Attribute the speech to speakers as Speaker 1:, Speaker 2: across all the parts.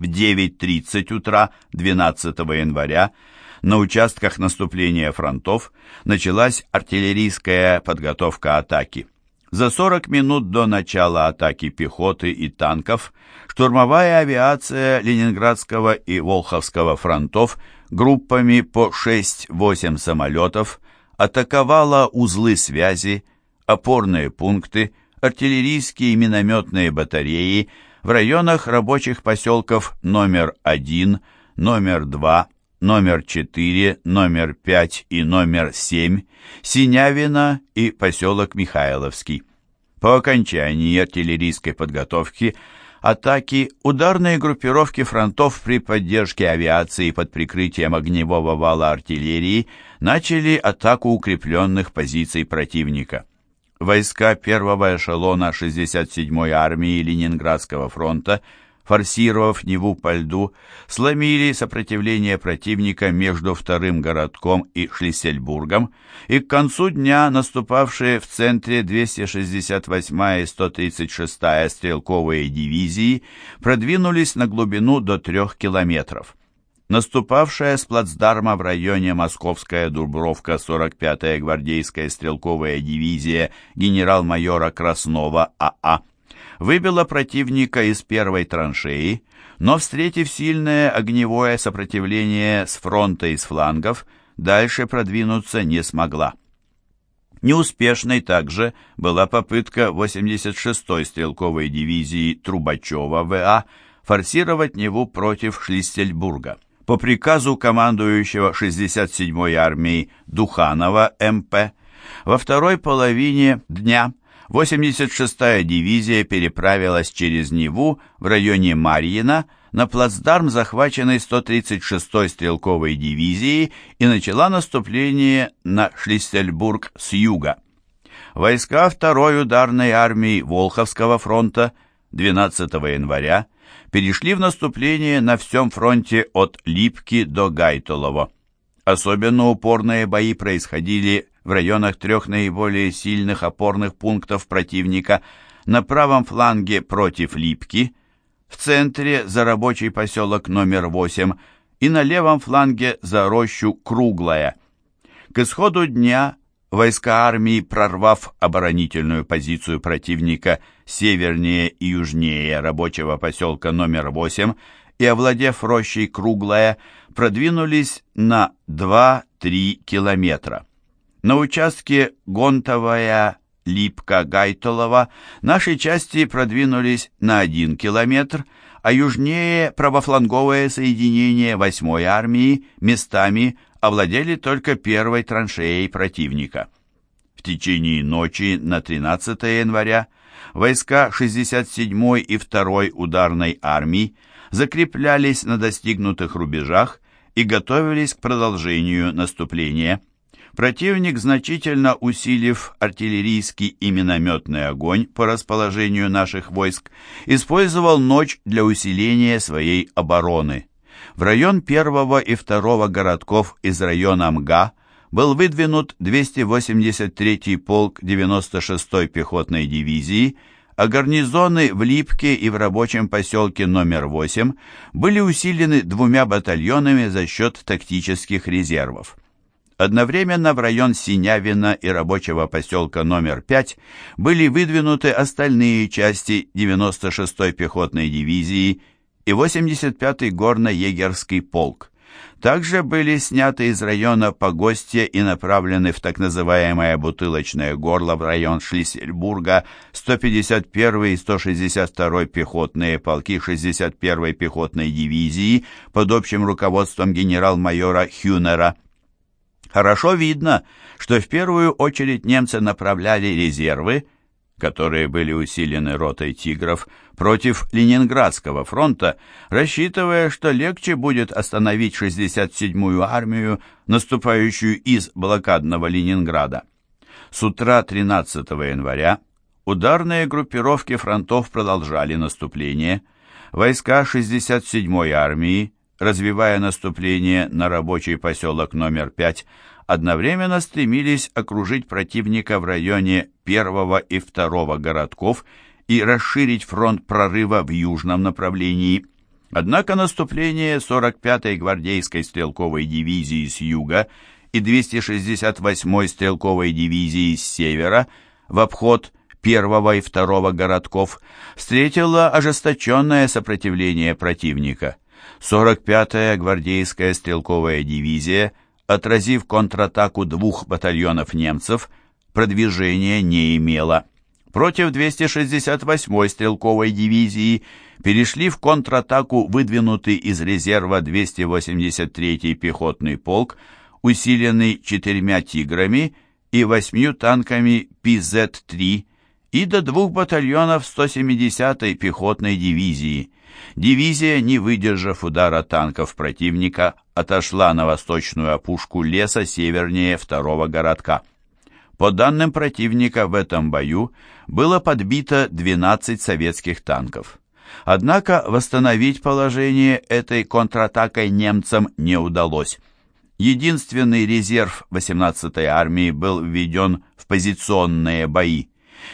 Speaker 1: в 9.30 утра 12 января на участках наступления фронтов началась артиллерийская подготовка атаки. За 40 минут до начала атаки пехоты и танков штурмовая авиация Ленинградского и Волховского фронтов группами по 6-8 самолетов атаковала узлы связи, опорные пункты, артиллерийские и минометные батареи в районах рабочих поселков номер 1, номер 2, номер 4, номер 5 и номер 7, Синявина и поселок Михайловский. По окончании артиллерийской подготовки атаки ударные группировки фронтов при поддержке авиации под прикрытием огневого вала артиллерии начали атаку укрепленных позиций противника. Войска первого эшелона 67-й армии Ленинградского фронта – форсировав Неву по льду, сломили сопротивление противника между вторым городком и Шлиссельбургом, и к концу дня наступавшие в центре 268-я и 136-я стрелковые дивизии продвинулись на глубину до трех километров. Наступавшая с плацдарма в районе Московская Дубровка 45-я гвардейская стрелковая дивизия генерал-майора Краснова АА выбила противника из первой траншеи, но, встретив сильное огневое сопротивление с фронта и с флангов, дальше продвинуться не смогла. Неуспешной также была попытка 86-й стрелковой дивизии Трубачева ВА форсировать Неву против Шлиссельбурга. По приказу командующего 67-й армией Духанова МП во второй половине дня 86-я дивизия переправилась через Неву в районе Марьина на плацдарм захваченной 136-й стрелковой дивизии и начала наступление на Шлиссельбург с юга. Войска второй ударной армии Волховского фронта 12 января перешли в наступление на всем фронте от Липки до Гайтолово. Особенно упорные бои происходили в районах трех наиболее сильных опорных пунктов противника на правом фланге против Липки, в центре за рабочий поселок номер 8 и на левом фланге за рощу Круглая. К исходу дня войска армии, прорвав оборонительную позицию противника севернее и южнее рабочего поселка номер 8 и овладев рощей Круглая, продвинулись на 2-3 километра. На участке Гонтовая Липка-Гайтолова наши части продвинулись на один километр, а южнее правофланговое соединение 8-й армии местами овладели только первой траншеей противника. В течение ночи на 13 января войска 67-й и 2-й ударной армии закреплялись на достигнутых рубежах и готовились к продолжению наступления. Противник, значительно усилив артиллерийский и минометный огонь по расположению наших войск, использовал ночь для усиления своей обороны. В район первого и второго городков из района МГА был выдвинут 283-й полк 96-й пехотной дивизии, а гарнизоны в Липке и в рабочем поселке номер 8 были усилены двумя батальонами за счет тактических резервов. Одновременно в район Синявина и рабочего поселка номер 5 были выдвинуты остальные части 96-й пехотной дивизии и 85-й горно-егерский полк. Также были сняты из района Погостья и направлены в так называемое бутылочное горло в район Шлиссельбурга 151 и 162 пехотные полки 61-й пехотной дивизии под общим руководством генерал-майора Хюнера. Хорошо видно, что в первую очередь немцы направляли резервы, которые были усилены ротой «Тигров», против Ленинградского фронта, рассчитывая, что легче будет остановить 67-ю армию, наступающую из блокадного Ленинграда. С утра 13 января ударные группировки фронтов продолжали наступление. Войска 67-й армии развивая наступление на рабочий поселок номер 5, одновременно стремились окружить противника в районе первого и второго городков и расширить фронт прорыва в южном направлении. Однако наступление 45-й гвардейской стрелковой дивизии с юга и 268-й стрелковой дивизии с севера в обход первого и второго городков встретило ожесточенное сопротивление противника. 45-я гвардейская стрелковая дивизия, отразив контратаку двух батальонов немцев, продвижения не имела. Против 268-й стрелковой дивизии перешли в контратаку выдвинутый из резерва 283-й пехотный полк, усиленный четырьмя «Тиграми» и восьмью танками ПЗ-3 и до двух батальонов 170-й пехотной дивизии. Дивизия, не выдержав удара танков противника, отошла на восточную опушку леса севернее второго городка. По данным противника в этом бою было подбито 12 советских танков. Однако восстановить положение этой контратакой немцам не удалось. Единственный резерв 18-й армии был введен в позиционные бои.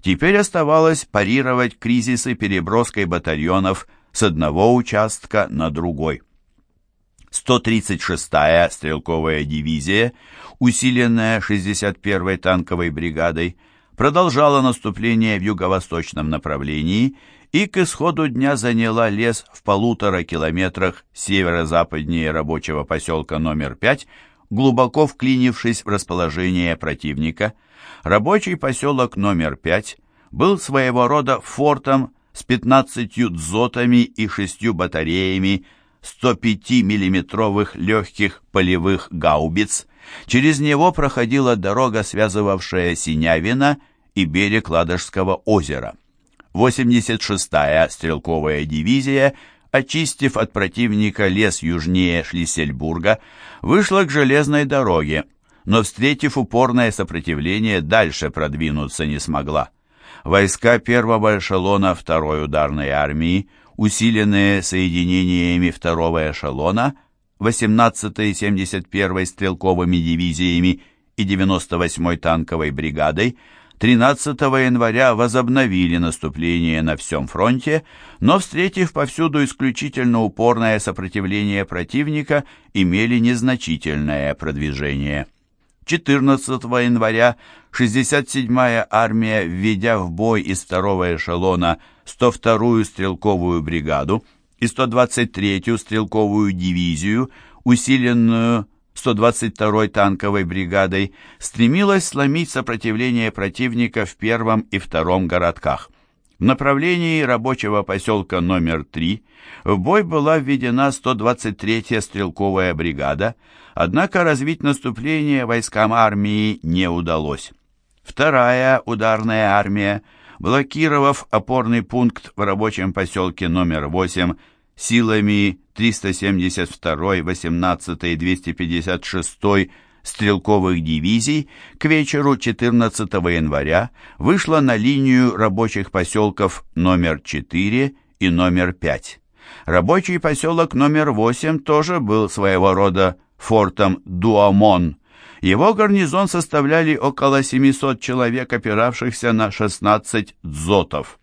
Speaker 1: Теперь оставалось парировать кризисы переброской батальонов с одного участка на другой. 136-я стрелковая дивизия, усиленная 61-й танковой бригадой, продолжала наступление в юго-восточном направлении и к исходу дня заняла лес в полутора километрах северо-западнее рабочего поселка номер 5, глубоко вклинившись в расположение противника. Рабочий поселок номер 5 был своего рода фортом с 15 дзотами и шестью батареями 105 миллиметровых легких полевых гаубиц. Через него проходила дорога, связывавшая Синявина и берег Ладожского озера. 86-я стрелковая дивизия, очистив от противника лес южнее Шлиссельбурга, вышла к железной дороге, но, встретив упорное сопротивление, дальше продвинуться не смогла. Войска первого эшелона второй ударной армии, усиленные соединениями второго эшелона, 18-й и 71-й стрелковыми дивизиями и 98-й танковой бригадой, 13 января возобновили наступление на всем фронте, но, встретив повсюду исключительно упорное сопротивление противника, имели незначительное продвижение. 14 января 67-я армия, введя в бой из второго эшелона 102-ю стрелковую бригаду и 123-ю стрелковую дивизию, усиленную 122-й танковой бригадой, стремилась сломить сопротивление противника в первом и втором городках. В направлении рабочего поселка номер 3 в бой была введена 123-я стрелковая бригада, однако развить наступление войскам армии не удалось. Вторая ударная армия, блокировав опорный пункт в рабочем поселке номер 8 силами 372-й, 18-й, 256-й стрелковых дивизий к вечеру 14 января вышла на линию рабочих поселков номер 4 и номер 5. Рабочий поселок номер 8 тоже был своего рода фортом Дуамон. Его гарнизон составляли около 700 человек, опиравшихся на 16 дзотов.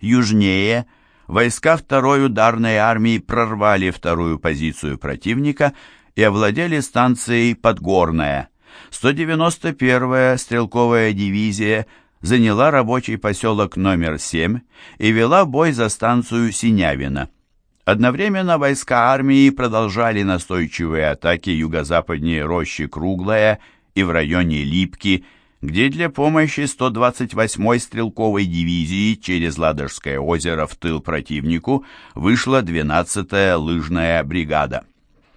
Speaker 1: Южнее – войска второй ударной армии прорвали вторую позицию противника и овладели станцией Подгорная. 191-я стрелковая дивизия заняла рабочий поселок номер 7 и вела бой за станцию Синявина. Одновременно войска армии продолжали настойчивые атаки юго-западнее рощи Круглая и в районе Липки, где для помощи 128-й стрелковой дивизии через Ладожское озеро в тыл противнику вышла 12-я лыжная бригада.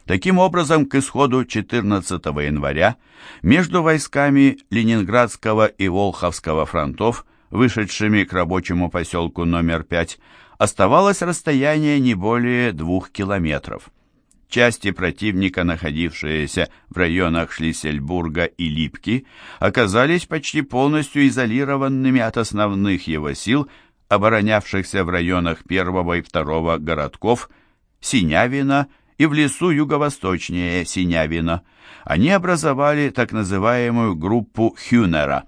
Speaker 1: Таким образом, к исходу 14 января между войсками Ленинградского и Волховского фронтов, вышедшими к рабочему поселку номер 5, оставалось расстояние не более двух километров. Части противника, находившиеся в районах Шлиссельбурга и Липки, оказались почти полностью изолированными от основных его сил, оборонявшихся в районах первого и второго городков Синявина и в лесу юго-восточнее Синявина. Они образовали так называемую группу Хюнера.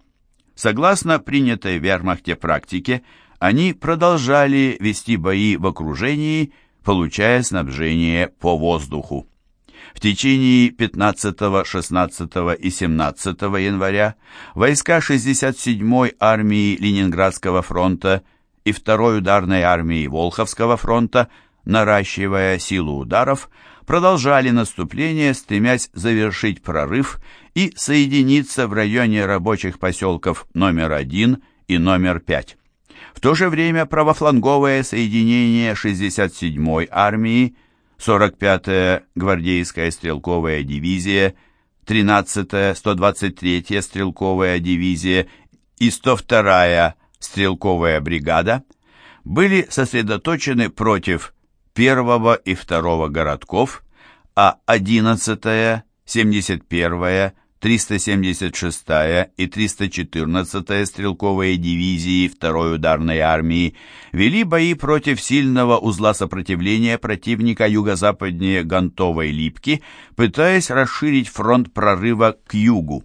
Speaker 1: Согласно принятой в вермахте практике, они продолжали вести бои в окружении, получая снабжение по воздуху. В течение 15, 16 и 17 января войска 67-й армии Ленинградского фронта и 2-й ударной армии Волховского фронта, наращивая силу ударов, продолжали наступление, стремясь завершить прорыв и соединиться в районе рабочих поселков номер 1 и номер 5. В то же время правофланговое соединение 67-й армии, 45-я гвардейская стрелковая дивизия, 13-я 123-я стрелковая дивизия и 102-я стрелковая бригада были сосредоточены против 1 и 2 городков, а 11-я, 71-я, 376-я и 314-я стрелковые дивизии 2-й ударной армии вели бои против сильного узла сопротивления противника юго-западнее Гантовой Липки, пытаясь расширить фронт прорыва к югу.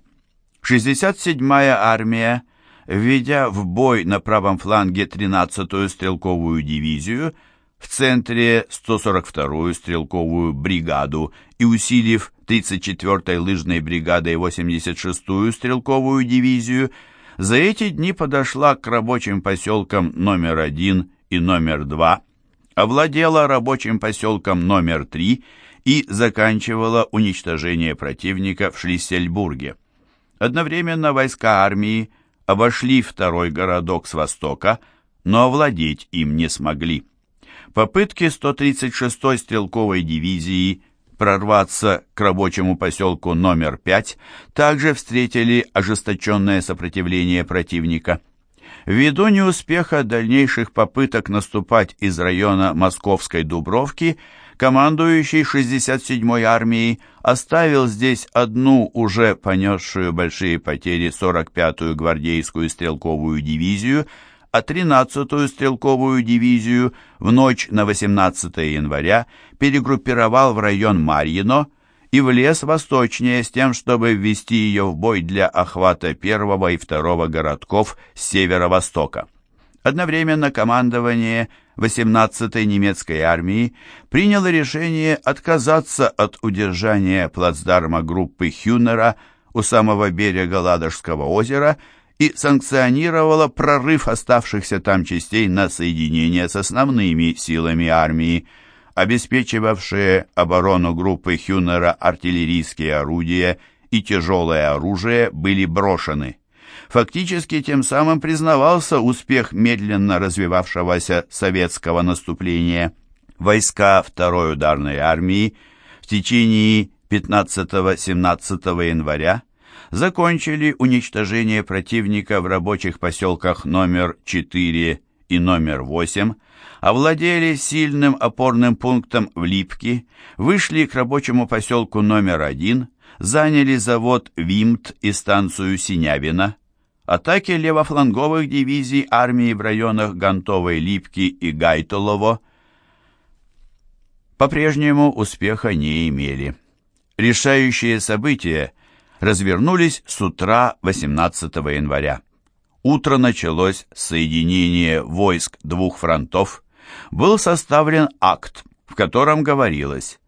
Speaker 1: 67-я армия, введя в бой на правом фланге 13-ю стрелковую дивизию, в центре 142-ю стрелковую бригаду и усилив 34-й лыжной бригадой 86-ю стрелковую дивизию, за эти дни подошла к рабочим поселкам номер 1 и номер 2, овладела рабочим поселком номер 3 и заканчивала уничтожение противника в Шлиссельбурге. Одновременно войска армии обошли второй городок с востока, но овладеть им не смогли. Попытки 136-й стрелковой дивизии прорваться к рабочему поселку номер 5 также встретили ожесточенное сопротивление противника. Ввиду неуспеха дальнейших попыток наступать из района Московской Дубровки, командующий 67-й армией оставил здесь одну уже понесшую большие потери 45-ю гвардейскую стрелковую дивизию, а 13-ю стрелковую дивизию в ночь на 18 января перегруппировал в район Марьино и влез восточнее с тем, чтобы ввести ее в бой для охвата первого и второго городков с северо-востока. Одновременно командование 18-й немецкой армии приняло решение отказаться от удержания плацдарма группы Хюнера у самого берега Ладожского озера и санкционировала прорыв оставшихся там частей на соединение с основными силами армии, обеспечивавшие оборону группы Хюнера артиллерийские орудия и тяжелое оружие были брошены. Фактически тем самым признавался успех медленно развивавшегося советского наступления. Войска второй ударной армии в течение 15-17 января закончили уничтожение противника в рабочих поселках номер 4 и номер 8, овладели сильным опорным пунктом в Липке, вышли к рабочему поселку номер 1, заняли завод Вимт и станцию Синявина. Атаки левофланговых дивизий армии в районах Гантовой Липки и Гайтолово по-прежнему успеха не имели. Решающие события – развернулись с утра 18 января. Утро началось с соединения войск двух фронтов. Был составлен акт, в котором говорилось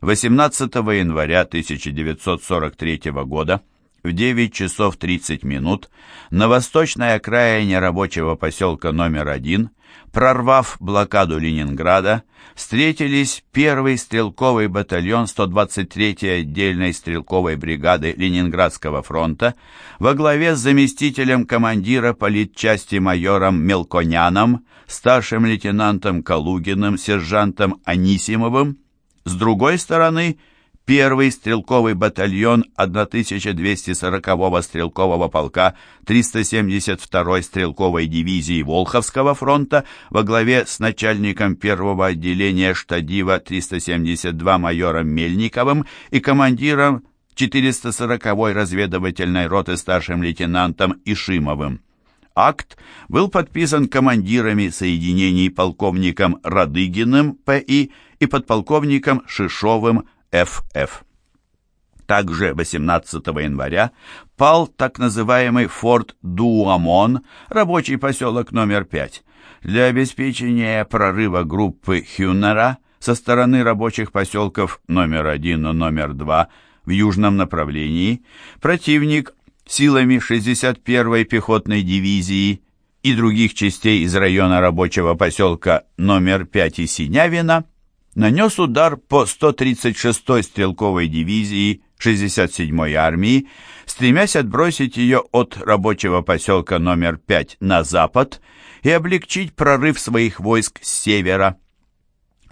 Speaker 1: 18 января 1943 года в 9 часов 30 минут на восточной окраине рабочего поселка номер 1 прорвав блокаду Ленинграда, встретились первый стрелковый батальон 123-й отдельной стрелковой бригады Ленинградского фронта во главе с заместителем командира политчасти майором Мелконяном, старшим лейтенантом Калугиным, сержантом Анисимовым. С другой стороны – Первый стрелковый батальон 1240-го стрелкового полка 372-й стрелковой дивизии Волховского фронта во главе с начальником первого отделения штадива 372 майором Мельниковым и командиром 440-й разведывательной роты старшим лейтенантом Ишимовым. Акт был подписан командирами соединений полковником Радыгиным П.И. и подполковником Шишовым ФФ. Также 18 января пал так называемый форт Дуамон, рабочий поселок номер 5. Для обеспечения прорыва группы Хюнера со стороны рабочих поселков номер 1 и номер 2 в южном направлении, противник силами 61-й пехотной дивизии и других частей из района рабочего поселка номер 5 и Синявина нанес удар по 136-й стрелковой дивизии 67-й армии, стремясь отбросить ее от рабочего поселка номер 5 на запад и облегчить прорыв своих войск с севера.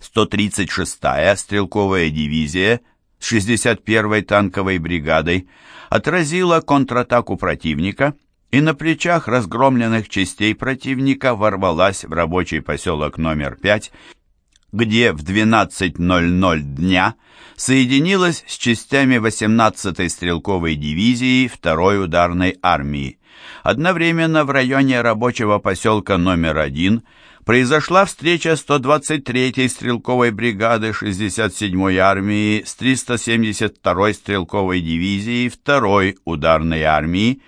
Speaker 1: 136-я стрелковая дивизия с 61-й танковой бригадой отразила контратаку противника и на плечах разгромленных частей противника ворвалась в рабочий поселок номер 5 где в 12.00 дня соединилась с частями 18-й стрелковой дивизии 2-й ударной армии. Одновременно в районе рабочего поселка номер 1 произошла встреча 123-й стрелковой бригады 67-й армии с 372-й стрелковой дивизией 2-й ударной армии,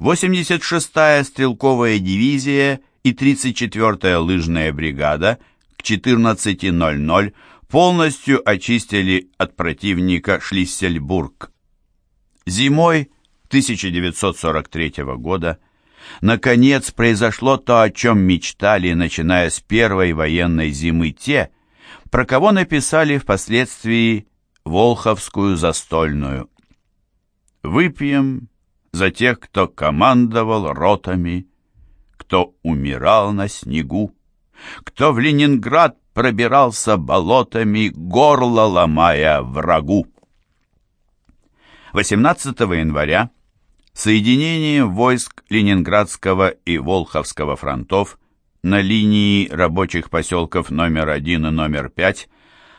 Speaker 1: 86-я стрелковая дивизия и 34-я лыжная бригада – 14.00 полностью очистили от противника Шлиссельбург. Зимой 1943 года наконец произошло то, о чем мечтали, начиная с первой военной зимы те, про кого написали впоследствии Волховскую застольную. Выпьем за тех, кто командовал ротами, кто умирал на снегу, кто в Ленинград пробирался болотами, горло ломая врагу. 18 января соединение войск Ленинградского и Волховского фронтов на линии рабочих поселков номер 1 и номер 5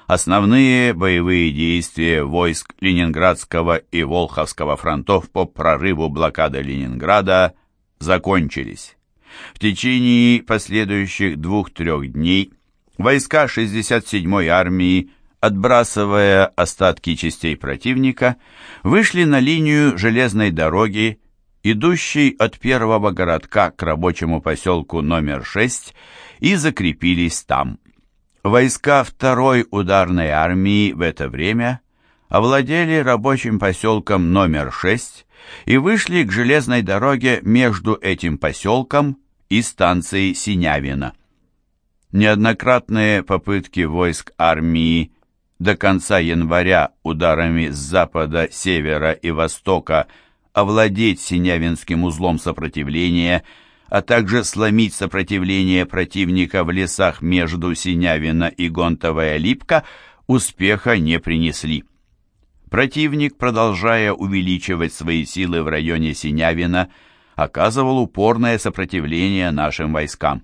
Speaker 1: основные боевые действия войск Ленинградского и Волховского фронтов по прорыву блокады Ленинграда закончились. В течение последующих двух-трех дней войска 67-й армии, отбрасывая остатки частей противника, вышли на линию железной дороги, идущей от первого городка к рабочему поселку номер 6, и закрепились там. Войска второй ударной армии в это время овладели рабочим поселком номер 6 и вышли к железной дороге между этим поселком и станции Синявина. Неоднократные попытки войск армии до конца января ударами с запада, севера и востока овладеть Синявинским узлом сопротивления, а также сломить сопротивление противника в лесах между Синявина и Гонтовая Липка, успеха не принесли. Противник, продолжая увеличивать свои силы в районе Синявина, оказывал упорное сопротивление нашим войскам.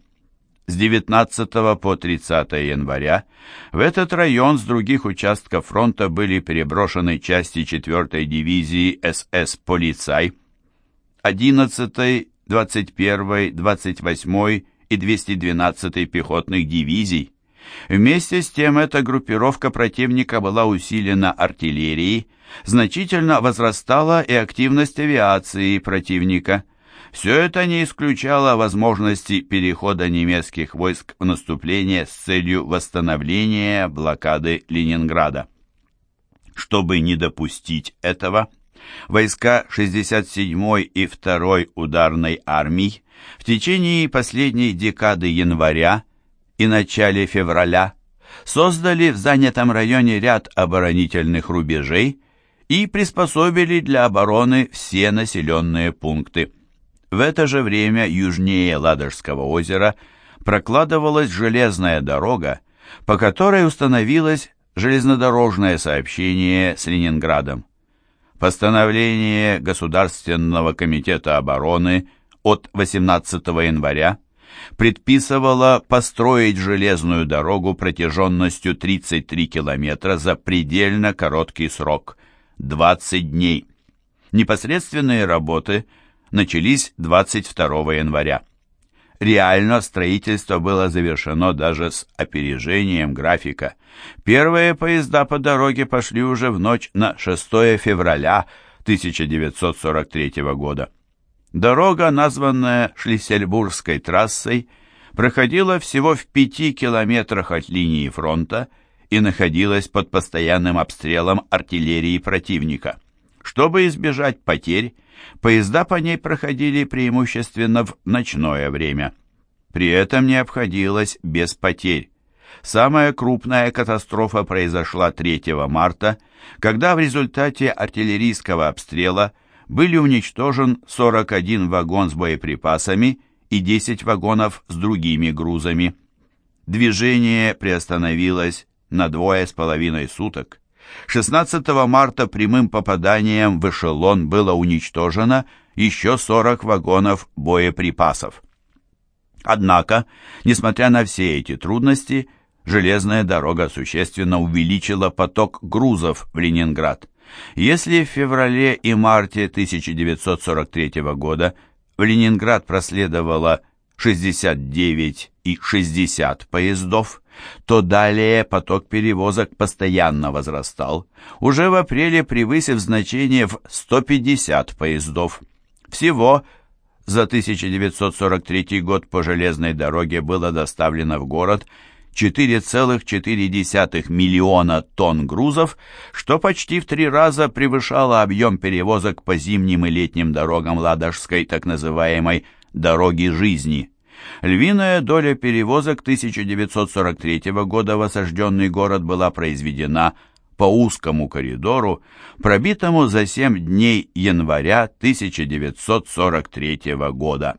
Speaker 1: С 19 по 30 января в этот район с других участков фронта были переброшены части 4-й дивизии СС «Полицай», 11-й, 21-й, 28-й и 212-й пехотных дивизий. Вместе с тем эта группировка противника была усилена артиллерией, значительно возрастала и активность авиации противника. Все это не исключало возможности перехода немецких войск в наступление с целью восстановления блокады Ленинграда. Чтобы не допустить этого, войска 67-й и 2-й ударной армий в течение последней декады января и начале февраля создали в занятом районе ряд оборонительных рубежей и приспособили для обороны все населенные пункты. В это же время южнее Ладожского озера прокладывалась железная дорога, по которой установилось железнодорожное сообщение с Ленинградом. Постановление Государственного комитета обороны от 18 января предписывало построить железную дорогу протяженностью 33 километра за предельно короткий срок – 20 дней. Непосредственные работы – начались 22 января. Реально строительство было завершено даже с опережением графика. Первые поезда по дороге пошли уже в ночь на 6 февраля 1943 года. Дорога, названная Шлиссельбургской трассой, проходила всего в пяти километрах от линии фронта и находилась под постоянным обстрелом артиллерии противника. Чтобы избежать потерь, поезда по ней проходили преимущественно в ночное время. При этом не обходилось без потерь. Самая крупная катастрофа произошла 3 марта, когда в результате артиллерийского обстрела были уничтожен 41 вагон с боеприпасами и 10 вагонов с другими грузами. Движение приостановилось на двое с половиной суток. 16 марта прямым попаданием в эшелон было уничтожено еще 40 вагонов боеприпасов. Однако, несмотря на все эти трудности, железная дорога существенно увеличила поток грузов в Ленинград. Если в феврале и марте 1943 года в Ленинград проследовало 69 и 60 поездов, то далее поток перевозок постоянно возрастал, уже в апреле превысив значение в 150 поездов. Всего за 1943 год по железной дороге было доставлено в город 4,4 миллиона тонн грузов, что почти в три раза превышало объем перевозок по зимним и летним дорогам Ладожской так называемой «дороги жизни». Львиная доля перевозок 1943 года в осажденный город была произведена по узкому коридору, пробитому за 7 дней января 1943 года.